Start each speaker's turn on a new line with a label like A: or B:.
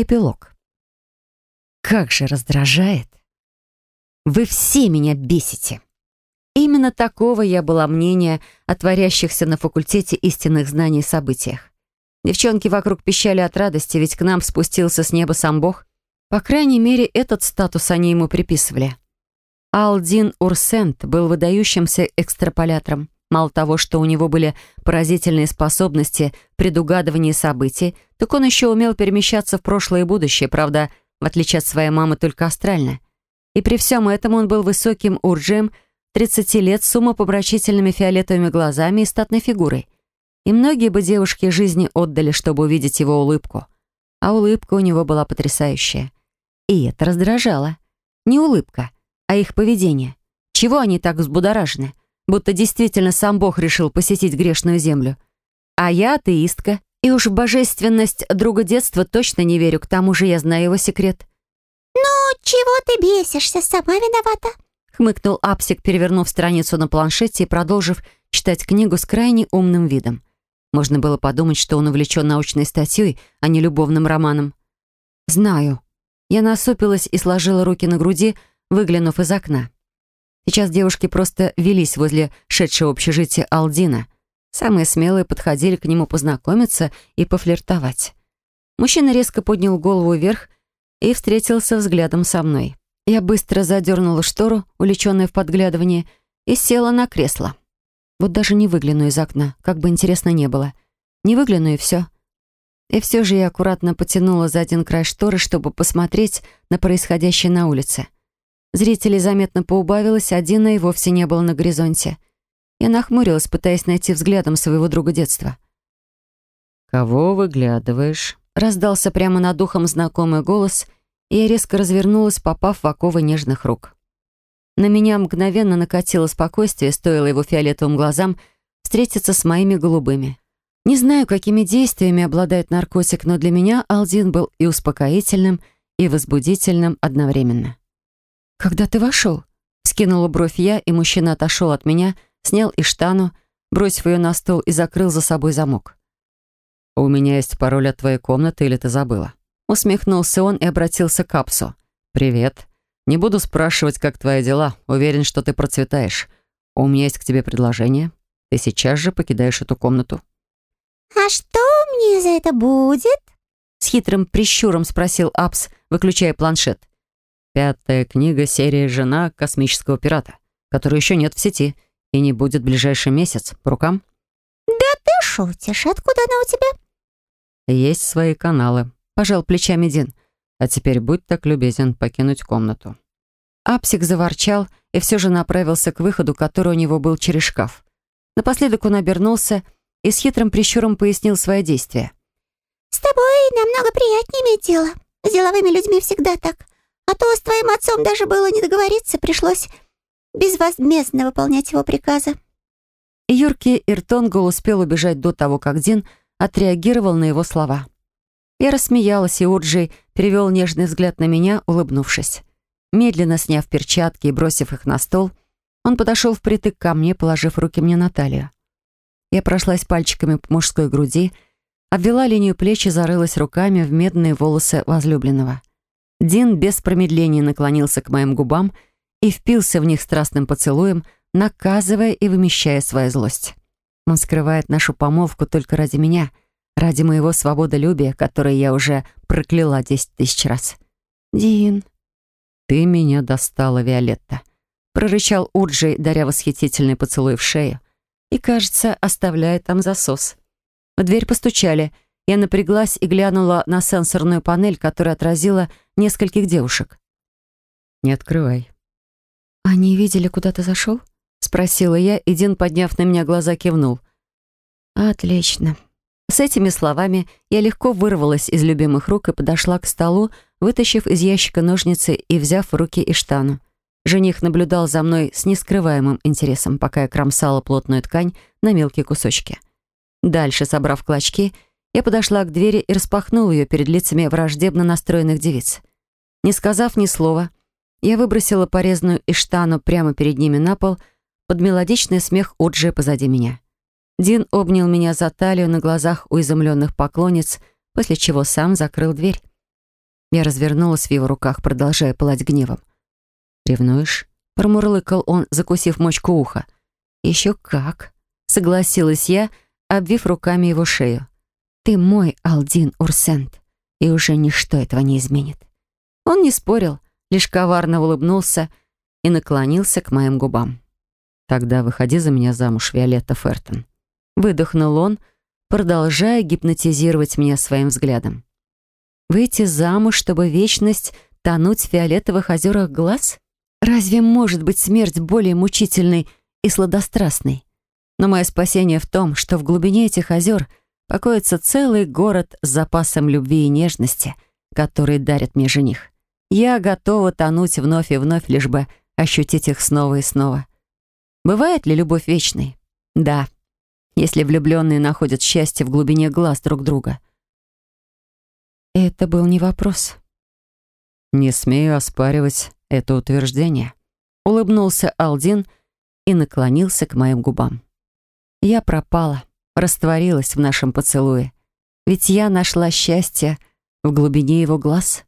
A: Эпилог. Как же раздражает. Вы все меня бесите. Именно такого я была мнения о творящихся на факультете истинных знаний событиях. Девчонки вокруг пищали от радости, ведь к нам спустился с неба сам Бог. По крайней мере, этот статус они ему приписывали. Алдин Урсент был выдающимся экстраполятором. Мало того, что у него были поразительные способности предугадывания событий, так он еще умел перемещаться в прошлое и будущее, правда, в отличие от своей мамы, только астрально. И при всем этом он был высоким урджем, 30 лет, с умопомрачительными фиолетовыми глазами и статной фигурой. И многие бы девушки жизни отдали, чтобы увидеть его улыбку. А улыбка у него была потрясающая. И это раздражало. Не улыбка, а их поведение. Чего они так взбудоражены? Будто действительно сам Бог решил посетить грешную землю. А я атеистка, и уж в божественность друга детства точно не верю, к тому же я знаю его секрет.
B: «Ну, чего ты бесишься, сама виновата?»
A: хмыкнул Апсик, перевернув страницу на планшете и продолжив читать книгу с крайне умным видом. Можно было подумать, что он увлечен научной статьей, а не любовным романом. «Знаю». Я насупилась и сложила руки на груди, выглянув из окна. Сейчас девушки просто велись возле шедшего общежития Алдина. Самые смелые подходили к нему познакомиться и пофлиртовать. Мужчина резко поднял голову вверх и встретился взглядом со мной. Я быстро задернула штору, увлеченная в подглядывание, и села на кресло. Вот даже не выгляну из окна, как бы интересно не было. Не выгляну и все. И все же я аккуратно потянула за один край шторы, чтобы посмотреть на происходящее на улице. Зрителей заметно поубавилось, а Дина и вовсе не было на горизонте. Я нахмурилась, пытаясь найти взглядом своего друга детства.
C: «Кого выглядываешь?»
A: Раздался прямо над ухом знакомый голос, и я резко развернулась, попав в оковы нежных рук. На меня мгновенно накатило спокойствие, стоило его фиолетовым глазам встретиться с моими голубыми. Не знаю, какими действиями обладает наркотик, но для меня Алдин был и успокоительным, и возбудительным одновременно. «Когда ты вошел?» Скинула бровь я, и мужчина отошел от меня, снял и штану, бросив ее на стол и закрыл за собой замок.
C: «У меня есть пароль от твоей комнаты, или ты забыла?»
A: Усмехнулся он и обратился к Апсу.
C: «Привет. Не буду спрашивать, как твои дела. Уверен, что ты процветаешь. У меня есть к тебе предложение. Ты сейчас же покидаешь эту комнату».
B: «А что мне за это будет?»
A: С хитрым прищуром спросил Апс, выключая планшет.
C: Пятая книга серии «Жена космического пирата», которой еще нет в сети и не будет в ближайший месяц. По рукам?
B: Да ты шутишь. Откуда она у тебя?
C: Есть свои каналы. Пожал плечами Дин. А теперь будь так любезен покинуть комнату.
A: Апсик заворчал и все же направился к выходу, который у него был через шкаф. Напоследок он обернулся и с хитрым прищуром пояснил свои действия.
B: «С тобой намного приятнее иметь дело. С деловыми людьми всегда так. А то с твоим отцом даже было не договориться, пришлось безвозмездно выполнять его приказы».
A: Юрки Иртонгол успел убежать до того, как Дин отреагировал на его слова. Я рассмеялась, и Урджей перевел нежный взгляд на меня, улыбнувшись. Медленно сняв перчатки и бросив их на стол, он подошел впритык ко мне, положив руки мне на талию. Я прошлась пальчиками по мужской груди, обвела линию плеч и зарылась руками в медные волосы возлюбленного. Дин без промедления наклонился к моим губам и впился в них страстным поцелуем, наказывая и вымещая свою злость. Он скрывает нашу помолвку только ради меня, ради моего свободолюбия, которое я уже прокляла десять тысяч раз. «Дин...»
C: «Ты меня достала, Виолетта», — прорычал Урджей, даря восхитительный поцелуй в шею, и, кажется, оставляя там засос. В дверь постучали — я напряглась и глянула на сенсорную панель, которая отразила нескольких девушек. «Не открывай».
A: «Они видели, куда ты зашел?» — спросила я, и Дин, подняв на меня глаза, кивнул. «Отлично». С этими словами я легко вырвалась из любимых рук и подошла к столу, вытащив из ящика ножницы и взяв в руки Иштану. Жених наблюдал за мной с нескрываемым интересом, пока я кромсала плотную ткань на мелкие кусочки. Дальше, собрав клочки, я подошла к двери и распахнула ее перед лицами враждебно настроенных девиц. Не сказав ни слова, я выбросила порезанную иштану прямо перед ними на пол под мелодичный смех Оджи позади меня. Дин обнял меня за талию на глазах у изумленных поклонниц, после чего сам закрыл дверь. Я развернулась в его руках, продолжая пылать гневом. «Ревнуешь?» — промурлыкал он, закусив мочку уха. «Еще как!» — согласилась я, обвив руками его шею. «Ты мой Алдин Урсент, и уже ничто этого не изменит». Он не спорил, лишь коварно улыбнулся и наклонился к моим губам. «Тогда выходи за меня замуж, Виолетта Фертон». Выдохнул он, продолжая гипнотизировать меня своим взглядом. «Выйти замуж, чтобы вечность тонуть в фиолетовых озерах глаз? Разве может быть смерть более мучительной и сладострастной? Но мое спасение в том, что в глубине этих озер покоится целый город с запасом любви и нежности, который дарит мне жених. Я готова тонуть вновь и вновь, лишь бы ощутить их снова и снова. Бывает ли любовь вечной? Да, если влюбленные находят счастье в глубине глаз друг друга. Это был не вопрос. «Не смею оспаривать это утверждение», — улыбнулся Алдин и наклонился к моим губам. Я пропала, растворилась в нашем поцелуе, ведь я нашла счастье в глубине его глаз.